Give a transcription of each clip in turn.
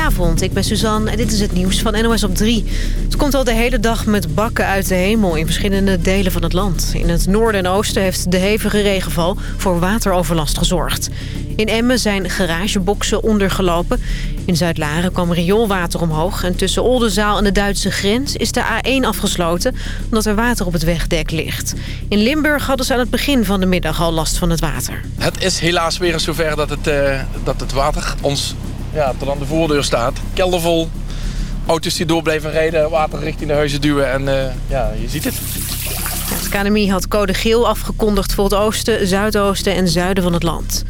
Goedenavond, ik ben Suzanne en dit is het nieuws van NOS op 3. Het komt al de hele dag met bakken uit de hemel in verschillende delen van het land. In het noorden en oosten heeft de hevige regenval voor wateroverlast gezorgd. In Emmen zijn garageboxen ondergelopen. In Zuid-Laren kwam rioolwater omhoog. En tussen Oldenzaal en de Duitse grens is de A1 afgesloten... omdat er water op het wegdek ligt. In Limburg hadden ze aan het begin van de middag al last van het water. Het is helaas weer zover dat het, uh, dat het water ons ja, tot aan de voordeur staat. Keldervol, auto's die door bleven rijden, water richting de huizen duwen en uh, ja, je ziet het. Het KNMI had code geel afgekondigd voor het oosten, zuidoosten en zuiden van het land.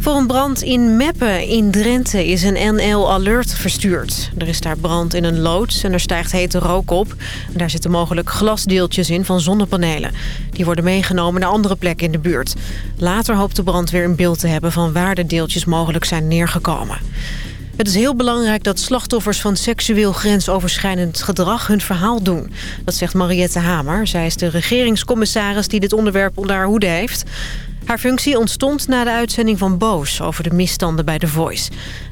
Voor een brand in Meppen in Drenthe is een NL-alert verstuurd. Er is daar brand in een loods en er stijgt hete rook op. daar zitten mogelijk glasdeeltjes in van zonnepanelen. Die worden meegenomen naar andere plekken in de buurt. Later hoopt de brandweer een beeld te hebben van waar de deeltjes mogelijk zijn neergekomen. Het is heel belangrijk dat slachtoffers van seksueel grensoverschrijdend gedrag hun verhaal doen. Dat zegt Mariette Hamer. Zij is de regeringscommissaris die dit onderwerp onder haar hoede heeft. Haar functie ontstond na de uitzending van Boos over de misstanden bij The Voice.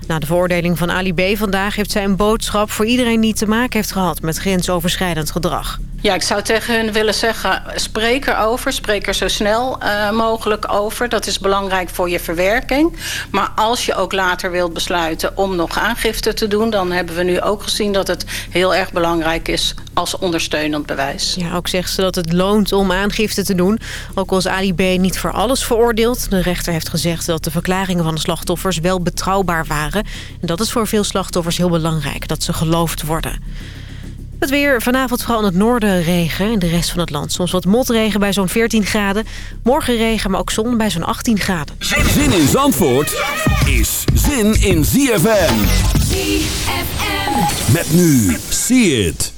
Na de veroordeling van Ali B. vandaag heeft zij een boodschap voor iedereen die te maken heeft gehad met grensoverschrijdend gedrag. Ja, ik zou tegen hun willen zeggen, spreek erover. Spreek er zo snel uh, mogelijk over. Dat is belangrijk voor je verwerking. Maar als je ook later wilt besluiten om nog aangifte te doen... dan hebben we nu ook gezien dat het heel erg belangrijk is als ondersteunend bewijs. Ja, ook zegt ze dat het loont om aangifte te doen. Ook als Ali B. niet voor alles veroordeeld. De rechter heeft gezegd dat de verklaringen van de slachtoffers wel betrouwbaar waren. En dat is voor veel slachtoffers heel belangrijk, dat ze geloofd worden. Het weer vanavond vooral in het noorden regen. In de rest van het land soms wat motregen bij zo'n 14 graden. Morgen regen, maar ook zon bij zo'n 18 graden. Zin in Zandvoort is zin in ZFM. ZFM. Met nu. See it.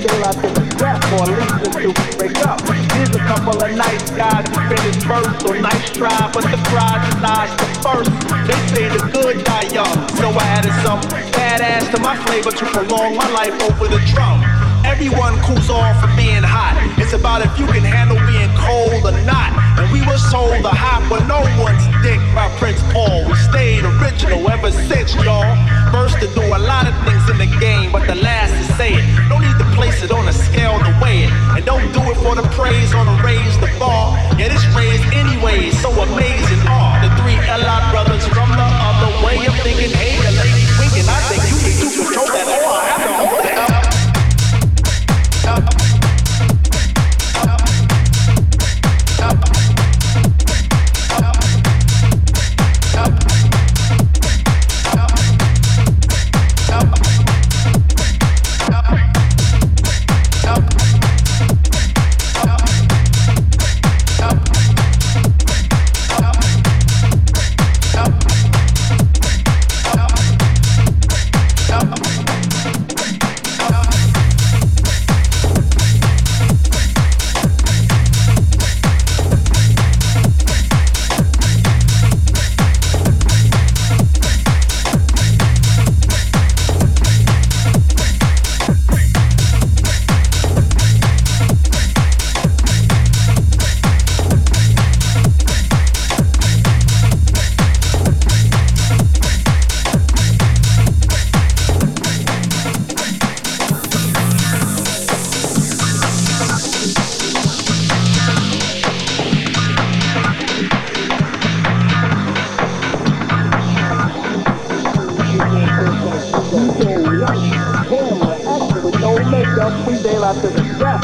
till I took a step or leave until break up. Here's a couple of nice guys to finish first, so nice try, but the pride denies the first. They say the good die young, so I added some badass to my flavor to prolong my life over the drum. Everyone cools off for being hot. It's about if you can handle being cold or not. And we were sold a hot, but no one's dick by Prince Paul. We stayed original ever since, y'all. First to do a lot of things in the game, but the last to say it place it on a scale to weigh it. And don't do it for the praise or to raise the bar. Yeah, this raised anyways, so amazing are the three LI brothers from the other way of thinking. Hey, the ladies winking. I think you can control that. Oh, I have to hold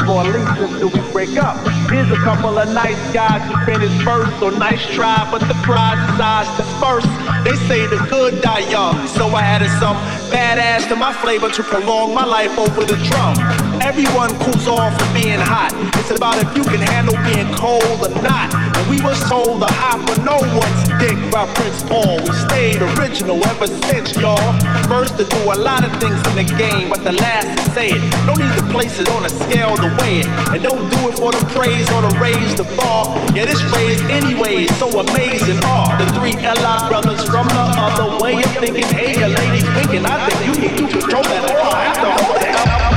it up. Here's a couple of nice guys who finished first, so nice try, but the prize is ours to first. They say the good die young, so I added some badass to my flavor to prolong my life over the drum. Everyone cools off from being hot. It's about if you can handle being cold or not. And we were told to hop for no one's dick by Prince Paul. We stayed original ever since, y'all. First to do a lot of things in the game, but the last to say it. No need to place it on a scale to weigh it. And don't do it for the praise or to raise the bar. Yeah, this phrase anyways, so amazing are the three LI brothers from the other way of thinking. Hey, your ladies winking. I think you need to control that. Oh, I have to hold it